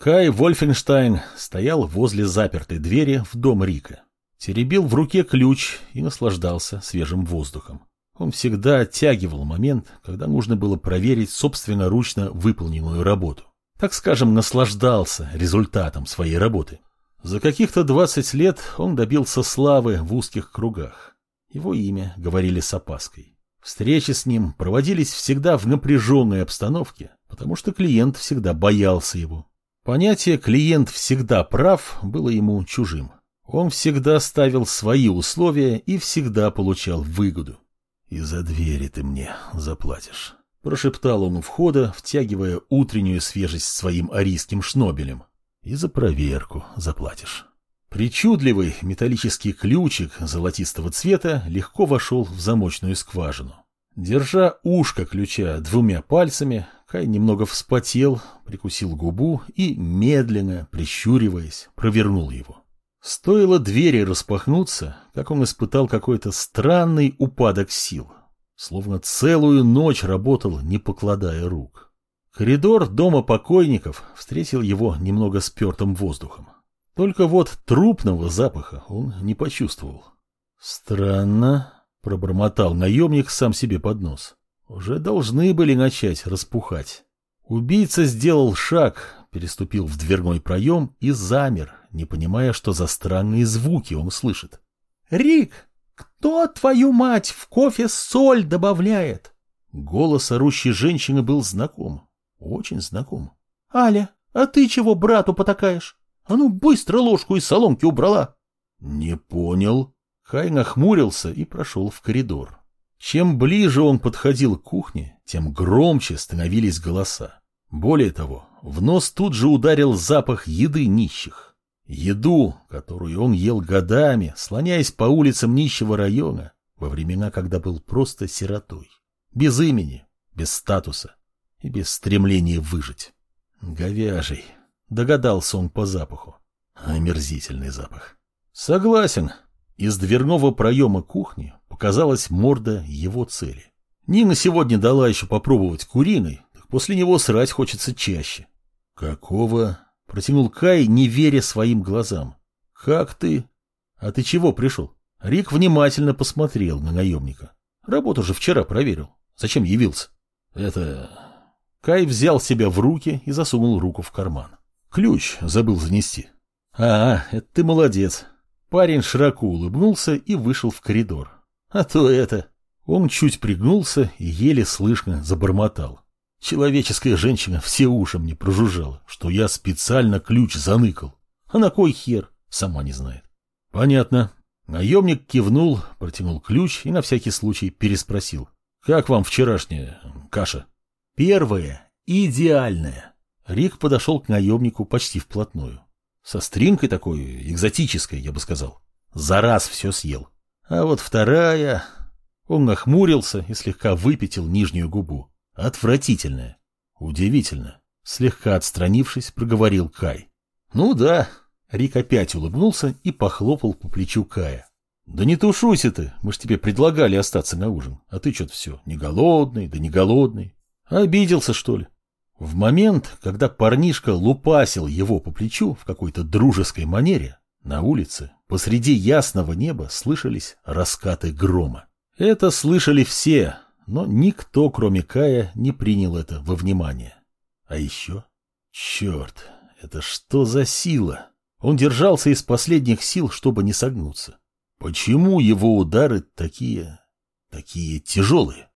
Кай Вольфенштайн стоял возле запертой двери в дом Рика. Теребил в руке ключ и наслаждался свежим воздухом. Он всегда оттягивал момент, когда нужно было проверить собственноручно выполненную работу. Так скажем, наслаждался результатом своей работы. За каких-то 20 лет он добился славы в узких кругах. Его имя говорили с опаской. Встречи с ним проводились всегда в напряженной обстановке, потому что клиент всегда боялся его. Понятие «клиент всегда прав» было ему чужим. Он всегда ставил свои условия и всегда получал выгоду. «И за двери ты мне заплатишь», — прошептал он у входа, втягивая утреннюю свежесть своим арийским шнобелем. «И за проверку заплатишь». Причудливый металлический ключик золотистого цвета легко вошел в замочную скважину. Держа ушко ключа двумя пальцами, Кай немного вспотел, прикусил губу и, медленно, прищуриваясь, провернул его. Стоило двери распахнуться, как он испытал какой-то странный упадок сил. Словно целую ночь работал, не покладая рук. Коридор дома покойников встретил его немного спертым воздухом. Только вот трупного запаха он не почувствовал. «Странно», — пробормотал наемник сам себе под нос. Уже должны были начать распухать. Убийца сделал шаг, переступил в дверной проем и замер, не понимая, что за странные звуки он слышит. «Рик, кто, твою мать, в кофе соль добавляет?» Голос орущей женщины был знаком, очень знаком. «Аля, а ты чего брату потакаешь? А ну быстро ложку из соломки убрала!» «Не понял». Хай нахмурился и прошел в коридор. Чем ближе он подходил к кухне, тем громче становились голоса. Более того, в нос тут же ударил запах еды нищих. Еду, которую он ел годами, слоняясь по улицам нищего района, во времена, когда был просто сиротой. Без имени, без статуса и без стремления выжить. Говяжий. Догадался он по запаху. Омерзительный запах. Согласен. Из дверного проема кухни показалась морда его цели. Нина сегодня дала еще попробовать куриной, так после него срать хочется чаще. «Какого?» — протянул Кай, не веря своим глазам. «Как ты?» «А ты чего пришел?» Рик внимательно посмотрел на наемника. «Работу же вчера проверил. Зачем явился?» «Это...» Кай взял себя в руки и засунул руку в карман. «Ключ забыл занести». «А, это ты молодец». Парень широко улыбнулся и вышел в коридор. А то это... Он чуть пригнулся и еле слышно забормотал. Человеческая женщина все уши мне прожужжала, что я специально ключ заныкал. А на кой хер? Сама не знает. Понятно. Наемник кивнул, протянул ключ и на всякий случай переспросил. Как вам вчерашняя каша? Первая, идеальная. Рик подошел к наемнику почти вплотную. Со стринкой такой, экзотической, я бы сказал. За раз все съел. А вот вторая... Он нахмурился и слегка выпятил нижнюю губу. Отвратительная. Удивительно. Слегка отстранившись, проговорил Кай. Ну да. Рик опять улыбнулся и похлопал по плечу Кая. Да не тушуйся ты, мы ж тебе предлагали остаться на ужин. А ты что-то все, не голодный, да не голодный. Обиделся, что ли? В момент, когда парнишка лупасил его по плечу в какой-то дружеской манере, на улице, посреди ясного неба, слышались раскаты грома. Это слышали все, но никто, кроме Кая, не принял это во внимание. А еще... Черт, это что за сила? Он держался из последних сил, чтобы не согнуться. Почему его удары такие... такие тяжелые?